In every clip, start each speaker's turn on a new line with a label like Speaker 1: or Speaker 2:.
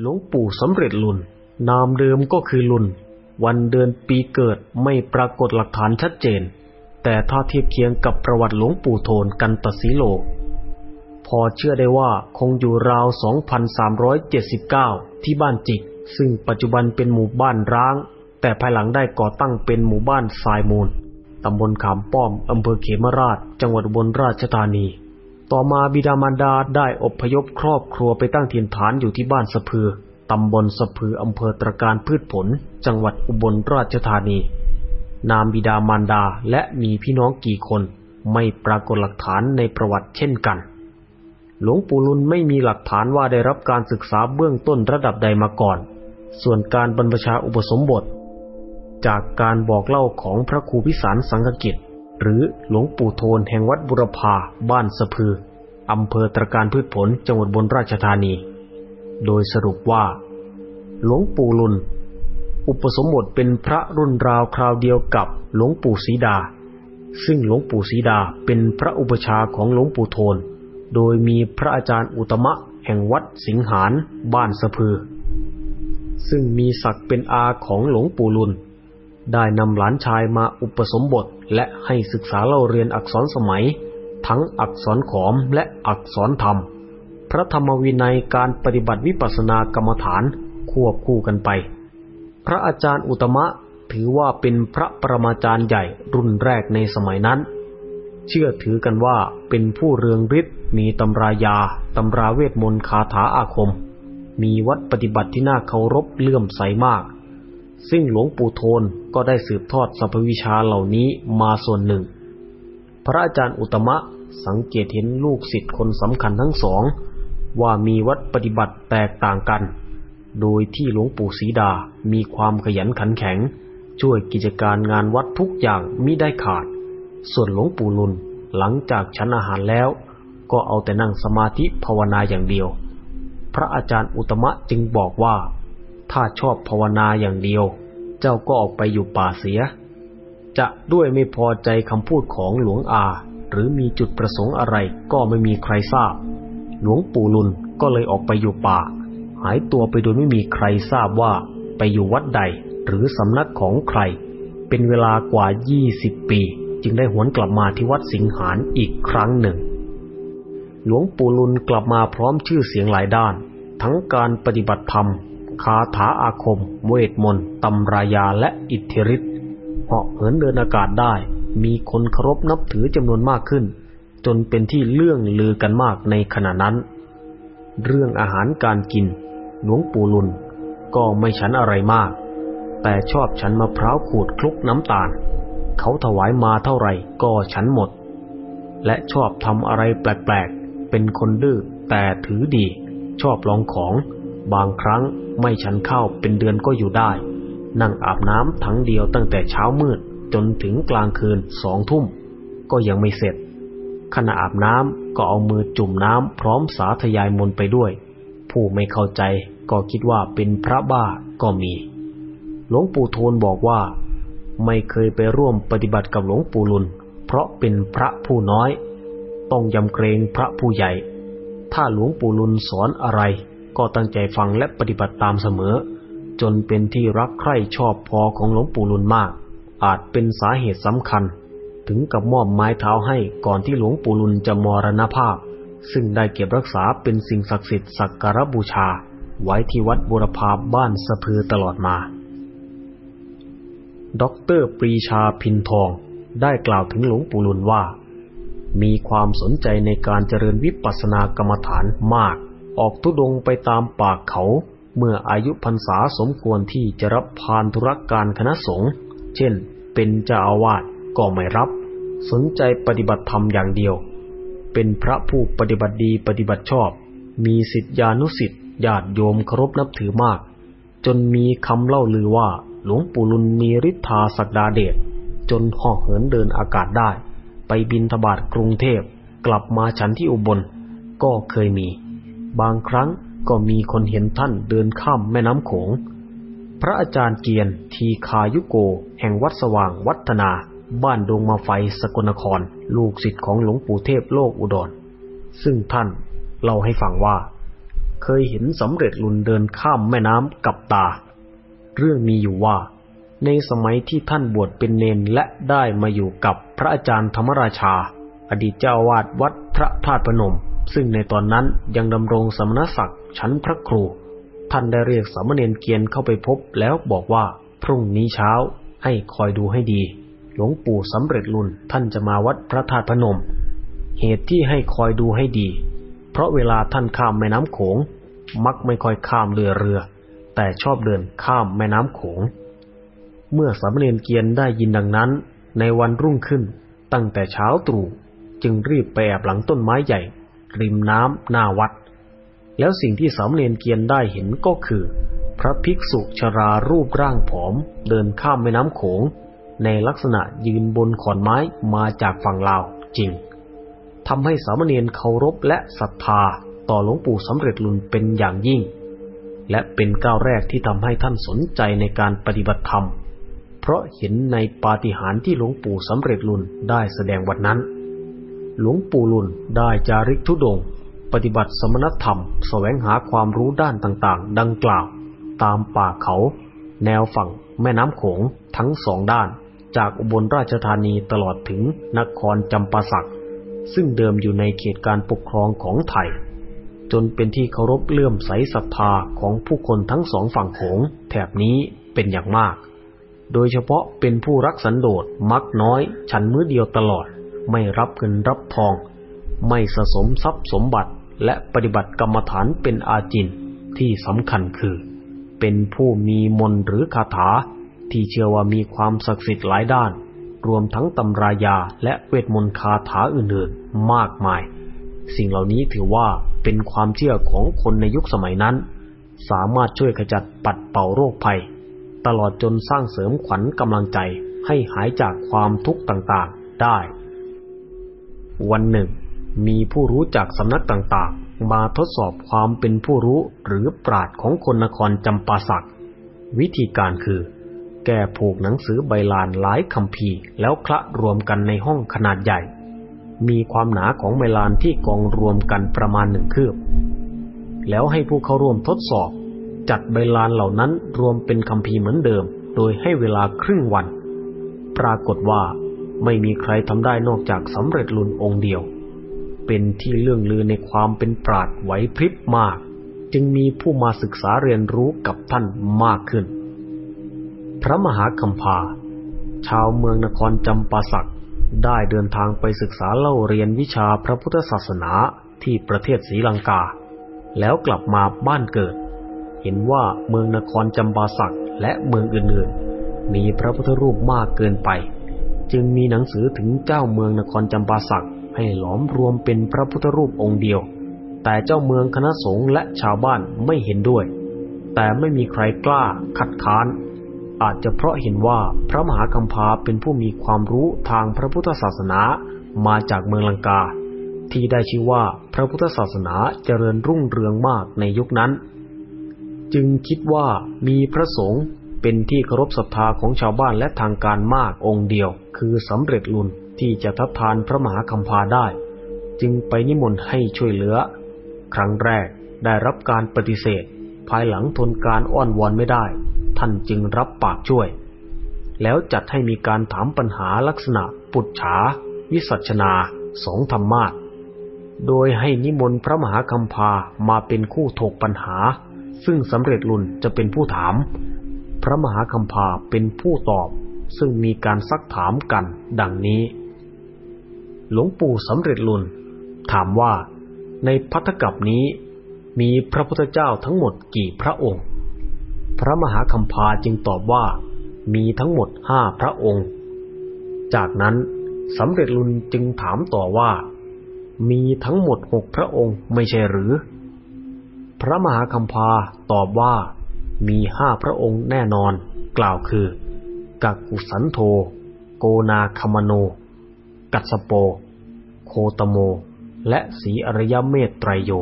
Speaker 1: หลวงปู่สำเร็จลุน นามเดิมก็คือลุน วันเดือนปีเกิดไม่ปรากฏหลักฐานชัดเจน แต่ถ้าเทียบเคียงกับประวัติหลวงปู่โทนกันตสีโล พอเชื่อได้ว่าคงอยู่ราว 2379 ที่บ้านจิก ซึ่งปัจจุบันเป็นหมู่บ้านร้าง แต่ภายหลังได้ก่อตั้งเป็นหมู่บ้านทรายมูลตำบลขามป้อมอำเภอเขมราช จังหวัดบลราชธานี ต่อมาบิดามารดาได้อพยพครอบครัวไปตั้งถิ่นฐานอยู่ที่บ้านสะพือ ตำบลสะพืออำเภอตรการพืชผล จังหวัดอุบลราชธานี นามบิดามารดาและมีพี่น้องกี่คน ไม่ปรากฏหลักฐานในประวัติเช่นกัน หลวงปู่ลุนไม่มีหลักฐานว่าได้รับการศึกษาเบื้องต้นระดับใดมาก่อน ส่วนการบรรพชาอุปสมบท จากการบอกเล่าของพระครูพิสารสังฆกิจ หรือหลวงปู่โทนแห่งวัดบุรพาบ้านสะพืออำเภอตรการพืชผลจังหวัดบนราชธานี โดยสรุปว่า หลวงปู่ลุน อุปสมบทเป็นพระรุ่นราวคราวเดียวกับหลวงปู่ศรีดา ซึ่งหลวงปู่ศรีดาเป็นพระอุปชาของหลวงปู่โทน โดยมีพระอาจารย์อุตมะแห่งวัดสิงหานบ้านสะพือ ซึ่งมีศักดิ์เป็นอาของหลวงปู่ลุน ได้นำหลานชายมาอุปสมบท และให้ศึกษาเล่าเรียนอักษรสมัย ทั้งอักษรขอมและอักษรธรรม พระธรรมวินัยการปฏิบัติวิปัสสนากรรมฐานควบคู่กันไป พระอาจารย์อุตมะถือว่าเป็นพระปรมาจารย์ใหญ่รุ่นแรกในสมัยนั้น เชื่อถือกันว่าเป็นผู้เรืองฤทธิ์มีตำรายาตำราเวทมนต์คาถาอาคม มีวัดปฏิบัติที่น่าเคารพเลื่อมใสมาก ซึ่งหลวงปู่โทนก็ได้สืบทอดสัพพวิชาเหล่านี้มาส่วนหนึ่ง พระอาจารย์อุตมะสังเกตเห็นลูกศิษย์คนสำคัญทั้งสอง ว่ามีวัดปฏิบัติแตกต่างกัน โดยที่หลวงปู่ศรีดา มีความขยันขันแข็ง ช่วยกิจการงานวัดทุกอย่างมิได้ขาด ส่วนหลวงปู่ลุนหลังจากฉันอาหารแล้ว ก็เอาแต่นั่งสมาธิภาวนาอย่างเดียว พระอาจารย์อุตมะจึงบอกว่า ถ้าชอบภาวนาอย่างเดียว เจ้าก็ออกไปอยู่ป่าเสีย จะด้วยไม่พอใจคำพูดของหลวงอา หรือมีจุดประสงค์อะไรก็ไม่มีใครทราบ หลวงปู่ลุนก็เลยออกไปอยู่ป่า หายตัวไปโดยไม่มีใครทราบว่าไปอยู่วัดใดหรือสำนักของใคร เป็นเวลากว่า 20 ปี จึงได้หวนกลับมาที่วัดสิงหานอีกครั้งหนึ่ง หลวงปู่ลุนกลับมาพร้อมชื่อเสียงหลายด้าน ทั้งการปฏิบัติธรรม คาถาอาคม เวทมนต์ตำรายาและอิทธิฤทธิ์เหาะเหินเดินอากาศได้ มีคนเคารพนับถือจำนวนมากขึ้น จนเป็นที่เลื่องลือกันมากในขณะนั้น เรื่องอาหารการกิน หลวงปู่ลุนก็ไม่ฉันอะไรมาก แต่ชอบฉันมะพร้าวขูดคลุกน้ำตาล เขาถวายมาเท่าไหร่ก็ฉันหมด และชอบทำอะไรแปลกๆ เป็นคนดื้อแต่ถือดี ชอบลองของ บางครั้งไม่ฉันข้าวเป็นเดือนก็อยู่ได้ นั่งอาบน้ำทั้งเดียวตั้งแต่เช้ามืดจนถึงกลางคืนสองทุ่ม ก็ยังไม่เสร็จ ขณะอาบน้ำก็เอามือจุ่มน้ำพร้อมสาธยายมนไปด้วย ผู้ไม่เข้าใจก็คิดว่าเป็นพระบ้าก็มี หลวงปู่โทนบอกว่า ไม่เคยไปร่วมปฏิบัติกับหลวงปู่ลุน เพราะเป็นพระผู้น้อย ต้องยำเกรงพระผู้ใหญ่ ถ้าหลวงปู่ลุนสอนอะไร ก็ตั้งใจฟังและปฏิบัติตามเสมอ จนเป็นที่รักใคร่ชอบพอของหลวงปู่ลุนมาก อาจเป็นสาเหตุสำคัญ ถึงกับมอบไม้เท้าให้ก่อนที่หลวงปู่ลุนจะมรณภาพ ซึ่งได้เก็บรักษาเป็นสิ่งศักดิ์สิทธิ์สักการบูชา ไว้ที่วัดบุรพาบ้านสะพือตลอดมาด็อกเตอร์ปรีชาพิณทองได้กล่าวถึงหลวงปู่ลุนว่า มีความสนใจในการเจริญวิปัสสนากรรมฐานมาก ออกธุดงค์ไปตามป่าเขา เมื่ออายุพรรษาสมควรที่จะรับภารธุระการคณะสงฆ์เช่น เป็นเจ้าอาวาสก็ไม่รับ สนใจปฏิบัติธรรมอย่างเดียว เป็นพระผู้ปฏิบัติดีปฏิบัติชอบ มีสิทธิานุสิทธิญาติโยมเคารพนับถือมาก จนมีคำเล่าลือว่าหลวงปู่ลุนมีฤทธาศักดาเดชจนห่อเหินเดินอากาศได้ ไปบินทบาทกรุงเทพกลับมาฉันที่อุบลก็เคยมี บางครั้งก็มีคนเห็นท่านเดินข้ามแม่น้ำโขง พระอาจารย์เกียรติทีคายุโก แห่งวัดสว่างวัฒนา บ้านดงมาไฟสกลนคร ลูกศิษย์ของหลวงปู่เทพโลกอุดร ซึ่งท่านเล่าให้ฟังว่า เคยเห็นสำเร็จลุนเดินข้ามแม่น้ำกับตา เรื่องมีอยู่ว่า ในสมัยที่ท่านบวชเป็นเนนและได้มาอยู่กับพระอาจารย์ธรรมราชา อดีตเจ้าวาดวัดพระธาตุพนม ซึ่งในตอนนั้นยังดำรงสมณศักดิ์ชั้นพระครู ท่านได้เรียกสามเณรเกียนเข้าไปพบแล้วบอกว่าพรุ่งนี้เช้าให้คอยดูให้ดี หลวงปู่สำเร็จลุนท่านจะมาวัดพระธาตุพนม เหตุที่ให้คอยดูให้ดี เพราะเวลาท่านข้ามแม่น้ำโขง มักไม่ค่อยข้ามเรือเรือ แต่ชอบเดินข้ามแม่น้ำโขง เมื่อสามเณรเกียนได้ยินดังนั้น ในวันรุ่งขึ้นตั้งแต่เช้าตรู่จึงรีบไปแอบหลังต้นไม้ใหญ่ ริมน้ำหน้าวัด แล้วสิ่งที่สามเณรเกียนได้เห็นก็คือ พระภิกษุชรารูปร่างผอม เดินข้ามแม่น้ำโขง ในลักษณะยืนบนขอนไม้มาจากฝั่งลาวจริงทำให้สามเณรเคารพและศรัทธาต่อหลวงปู่สำเร็จลุนเป็นอย่างยิ่ง และเป็นก้าวแรกที่ทำให้ท่านสนใจในการปฏิบัติธรรม เพราะเห็นในปาฏิหาริย์ที่หลวงปู่สำเร็จลุนได้แสดงวันนั้น หลวงปู่ลุนได้จาริกทุดง ปฏิบัติสมณธรรมสแสวงหาความรู้ด้านต่างๆ ดังกล่าว ตามป่าเขา แนวฝั่งแม่น้ำโขงทั้งสองด้าน จากอุบลราชธานีตลอดถึงนครจำปาสัก ซึ่งเดิมอยู่ในเขตการปกครองของไทย จนเป็นที่เคารพเลื่อมใสศรัทธาของผู้คนทั้งสองฝั่งโขงแถบนี้เป็นอย่างมาก โดยเฉพาะเป็นผู้รักสันโดษมักน้อย ฉันมื้อเดียวตลอด ไม่รับเงินรับทอง ไม่สะสมทรัพย์สมบัติและปฏิบัติกรรมฐานเป็นอาจินที่สำคัญคือ เป็นผู้มีมนหรือคาถา ที่เชื่อว่ามีความศักดิ์สิทธิ์หลายด้าน รวมทั้งตำรายาและเวทมนต์คาถาอื่นๆ มากมาย สิ่งเหล่านี้ถือว่าเป็นความเชื่อของคนในยุคสมัยนั้น สามารถช่วยขจัดปัดเป่าโรคภัย ตลอดจนสร้างเสริมขวัญกำลังใจให้หายจากความทุกข์ต่างๆ ได้ วันหนึ่ง มีผู้รู้จากสำนักต่างๆ มาทดสอบความเป็นผู้รู้หรือปราดของคนนครจำปาสัก วิธีการคือ แก้ผูกหนังสือใบลานหลายคำพีแล้วคละรวมกันในห้องขนาดใหญ่ มีความหนาของใบลานที่กองรวมกันประมาณหนึ่งคืบ แล้วให้ผู้เข้าร่วมทดสอบ จัดใบลานเหล่านั้นรวมเป็นคำพีเหมือนเดิม โดยให้เวลาครึ่งวัน ปรากฏว่า ไม่มีใครทำได้นอกจากสำเร็จลุนองค์เดียว เป็นที่เลื่องลือในความเป็นปราดไหวพริบมาก จึงมีผู้มาศึกษาเรียนรู้กับท่านมากขึ้น พระมหาคัมภา ชาวเมืองนครจำปาสักได้เดินทางไปศึกษาเล่าเรียนวิชาพระพุทธศาสนาที่ประเทศศรีลังกา แล้วกลับมาบ้านเกิด เห็นว่าเมืองนครจำปาสักและเมืองอื่นๆ มีพระพุทธรูปมากเกินไป จึงมีหนังสือถึงเจ้าเมืองนครจำปาสักให้หลอมรวมเป็นพระพุทธรูปองค์เดียว แต่เจ้าเมืองคณะสงฆ์และชาวบ้านไม่เห็นด้วย แต่ไม่มีใครกล้าคัดค้าน อาจจะเพราะเห็นว่าพระมหากัมพาเป็นผู้มีความรู้ทางพระพุทธศาสนามาจากเมืองลังกา ที่ได้ชื่อว่าพระพุทธศาสนาเจริญรุ่งเรืองมากในยุคนั้น จึงคิดว่ามีพระสงฆ์ เป็นที่เคารพศรัทธาของชาวบ้านและทางการมากองค์เดียว คือสำเร็จลุนที่จะทัดทานพระมหาคัมภาได้ จึงไปนิมนต์ให้ช่วยเหลือ ครั้งแรกได้รับการปฏิเสธ ภายหลังทนการอ้อนวอนไม่ได้ ท่านจึงรับปากช่วย แล้วจัดให้มีการถามปัญหาลักษณะ ปุจฉา วิสัชนาสองธรรมาทโดยให้นิมนต์พระมหาคัมภามาเป็นคู่ถกปัญหา ซึ่งสำเร็จลุนจะเป็นผู้ถาม พระมหาคัมภาเป็นผู้ตอบ ซึ่งมีการซักถามกัน ดังนี้ หลวงปู่สำเร็จลุนถามว่า ในพัทธกัปนี้มีพระพุทธเจ้าทั้งหมดกี่พระองค์ พระมหาคัมภาจึงตอบว่า มีทั้งหมดห้าพระองค์ จากนั้นสำเร็จลุนจึงถามต่อว่า มีทั้งหมดหกพระองค์ไม่ใช่หรือ พระมหาคัมภาตอบว่า มีห้าพระองค์แน่นอน กล่าวคือกักกุสันโธโกนาคมโน กัสสโป โคตโม และสีอริยเมตไตรโย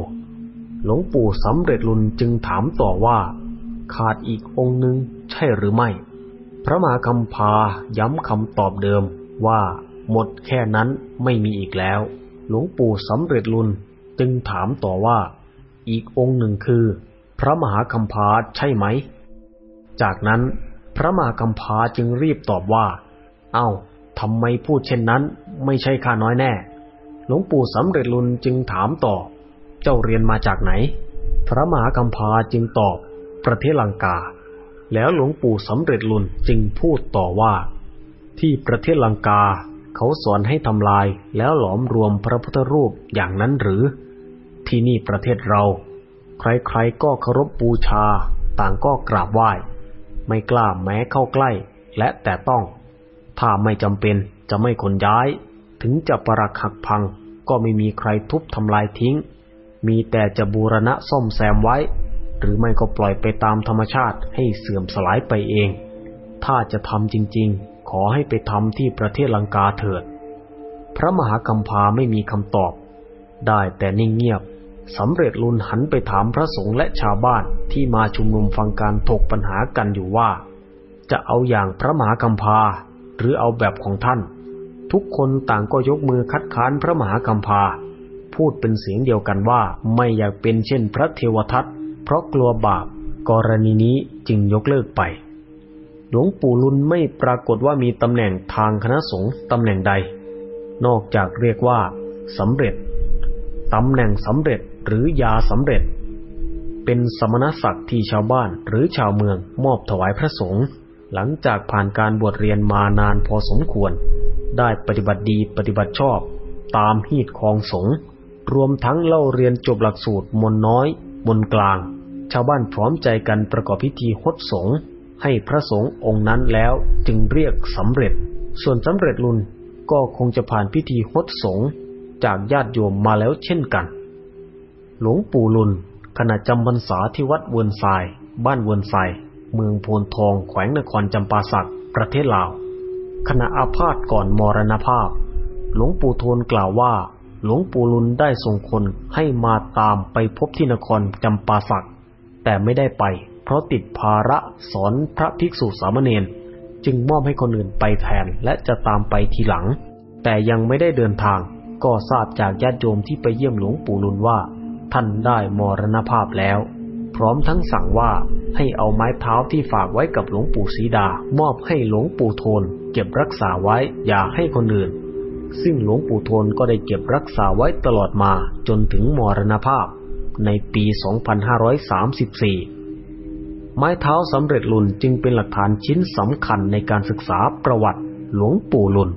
Speaker 1: หลวงปู่สำเร็จลุนจึงถามต่อว่า ขาดอีกองค์หนึ่งใช่หรือไม่ พระมาคัมภาย้ำคำตอบเดิมว่าหมดแค่นั้นไม่มีอีกแล้ว หลวงปู่สำเร็จลุนจึงถามต่อว่า อีกองค์หนึ่งคือ พระมหาคัมภาใช่ไหม จากนั้นพระมหาคัมภาจึงรีบตอบว่า เอา้าทำไมพูดเช่นนั้นไม่ใช่ข้าน้อยแน่ หลวงปู่สำเร็จลุนจึงถามต่อ เจ้าเรียนมาจากไหน พระมหาคัมภาจึงตอบ ประเทศลังกา แล้วหลวงปู่สำเร็จลุนจึงพูดต่อว่า ที่ประเทศลังกา เขาสอนให้ทำลายแล้วหลอมรวมพระพุทธรูปอย่างนั้นหรือ ที่นี่ประเทศเรา ใครๆก็เคารพบูชา ต่างก็กราบไหว้ ไม่กล้าแม้เข้าใกล้ และแต่ต้อง ถ้าไม่จำเป็นจะไม่ขนย้าย ถึงจะประหักพัง ก็ไม่มีใครทุบทำลายทิ้ง มีแต่จะบูรณะซ่อมแซมไว้ หรือไม่ก็ปล่อยไปตามธรรมชาติให้เสื่อมสลายไปเอง ถ้าจะทำจริงๆ ขอให้ไปทำที่ประเทศลังกาเถิด พระมหากัมพาไม่มีคำตอบ ได้แต่นิ่งเงียบ สำเร็จลุนหันไปถามพระสงฆ์และชาวบ้านที่มาชุมนุมฟังการถกปัญหากันอยู่ว่า จะเอาอย่างพระมหากัมพาหรือเอาแบบของท่าน ทุกคนต่างก็ยกมือคัดค้านพระมหากัมพาพูดเป็นเสียงเดียวกันว่าไม่อยากเป็นเช่นพระเทวทัตเพราะกลัวบาป กรณีนี้จึงยกเลิกไป หลวงปู่ลุนไม่ปรากฏว่ามีตำแหน่งทางคณะสงฆ์ตำแหน่งใด นอกจากเรียกว่าสำเร็จตำแหน่งสำเร็จ หรือยาสำเร็จ เป็นสมณศักดิ์ที่ชาวบ้านหรือชาวเมืองมอบถวายพระสงฆ์หลังจากผ่านการบวชเรียนมานานพอสมควร ได้ปฏิบัติดีปฏิบัติชอบ ตามฮีดของสงฆ์รวมทั้งเล่าเรียนจบหลักสูตรมนน้อย มนกลาง ชาวบ้านพร้อมใจกันประกอบพิธีหดสงฆ์ให้พระสงฆ์องค์นั้นแล้วจึงเรียกสำเร็จ ส่วนสำเร็จลุนก็คงจะผ่านพิธีหดสงฆ์จากญาติโยมมาแล้วเช่นกัน หลวงปู่ลุนขณะจำพรรษาที่วัดเวินทราย บ้านเวินทราย เมืองโพนทองแขวงนครจำปาสักประเทศลาว ขณะอาพาธก่อนมรณภาพ หลวงปู่โทนกล่าวว่า หลวงปู่ลุนได้ส่งคนให้มาตามไปพบที่นครจำปาสัก แต่ไม่ได้ไป เพราะติดภาระสอนพระภิกษุสามเณรจึงมอบให้คนอื่นไปแทนและจะตามไปทีหลัง แต่ยังไม่ได้เดินทาง ก็ทราบจากญาติโยมที่ไปเยี่ยมหลวงปู่ลุนว่า ท่านได้มรณภาพแล้ว พร้อมทั้งสั่งว่าให้เอาไม้เท้าที่ฝากไว้กับหลวงปู่ศรีดา มอบให้หลวงปู่โทน เก็บรักษาไว้อย่าให้คนอื่น ซึ่งหลวงปู่โทนก็ได้เก็บรักษาไว้ตลอดมาจนถึงมรณภาพ ในปี 2534 ไม้เท้าสำเร็จลุนจึงเป็นหลักฐานชิ้นสำคัญในการศึกษาประวัติหลวงปู่ลุน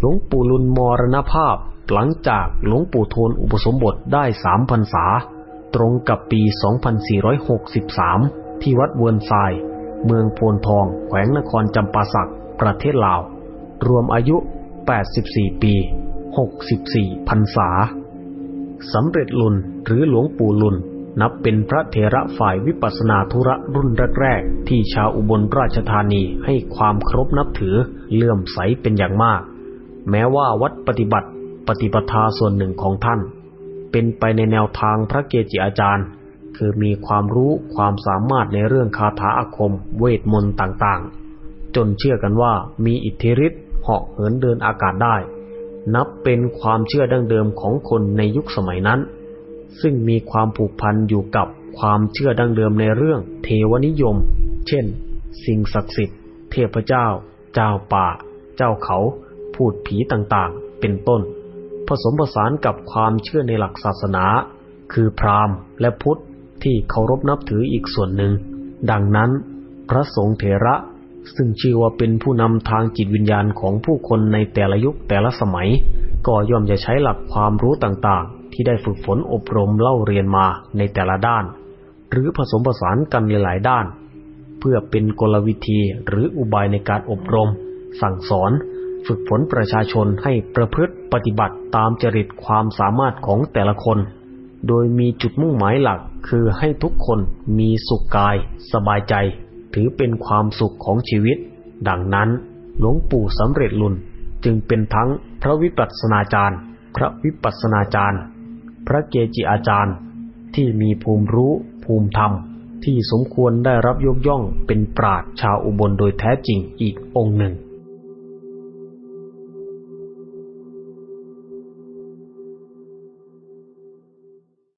Speaker 1: หลวงปู่ลุนมรณภาพ หลังจากหลวงปู่โทนอุปสมบทได้สามพรรษา ตรงกับปี 2463 ที่วัดเวินทราย เมืองโพนทอง แขวงนครจำปาสัก ประเทศลาว รวมอายุ 84 ปี 64 พรรษา สำเร็จลุนหรือหลวงปู่ลุนนับเป็นพระเถระฝ่ายวิปัสนาธุระรุ่นแรกๆ ที่ชาวอุบลราชธานีให้ความเคารพนับถือเลื่อมใสเป็นอย่างมาก แม้ว่าวัดปฏิบัติ ปฏิปทาส่วนหนึ่งของท่าน เป็นไปในแนวทางพระเกจิอาจารย์ คือมีความรู้ความสามารถในเรื่องคาถาอาคม เวทมนต์ต่างๆ จนเชื่อกันว่ามีอิทธิฤทธิ์เหาะเหินเดินอากาศได้ นับเป็นความเชื่อดั้งเดิมของคนในยุคสมัยนั้น ซึ่งมีความผูกพันอยู่กับความเชื่อดั้งเดิมในเรื่องเทวนิยม เช่น สิ่งศักดิ์สิทธิ์ เทพเจ้า เจ้าป่า เจ้าเขา พูดผีต่างๆ เป็นต้น ผสมผสานกับความเชื่อในหลักศาสนา คือพราหมณ์และพุทธที่เคารพนับถืออีกส่วนหนึ่ง ดังนั้น พระสงฆ์เถระซึ่งชื่อว่าเป็นผู้นำทางจิตวิญญาณของผู้คนในแต่ละยุคแต่ละสมัย ก็ย่อมจะใช้หลักความรู้ต่างๆ ที่ได้ฝึกฝนอบรมเล่าเรียนมาในแต่ละด้าน หรือผสมผสานกันหลายๆด้าน เพื่อเป็นกลวิธีหรืออุบายในการอบรม สั่งสอน ฝึกฝนประชาชนให้ประพฤติปฏิบัติตามจริตความสามารถของแต่ละคน โดยมีจุดมุ่งหมายหลักคือให้ทุกคนมีสุขกาย สบายใจ ถือเป็นความสุขของชีวิต ดังนั้นหลวงปู่สำเร็จลุนจึงเป็นทั้งพระวิปัสสนาจารย์ พระวิปัสสนาจารย์ พระเกจิอาจารย์ ที่มีภูมิรู้ภูมิธรรม ที่สมควรได้รับยกย่องเป็นปราชชาวอุบลโดยแท้จริงอีกองค์หนึ่ง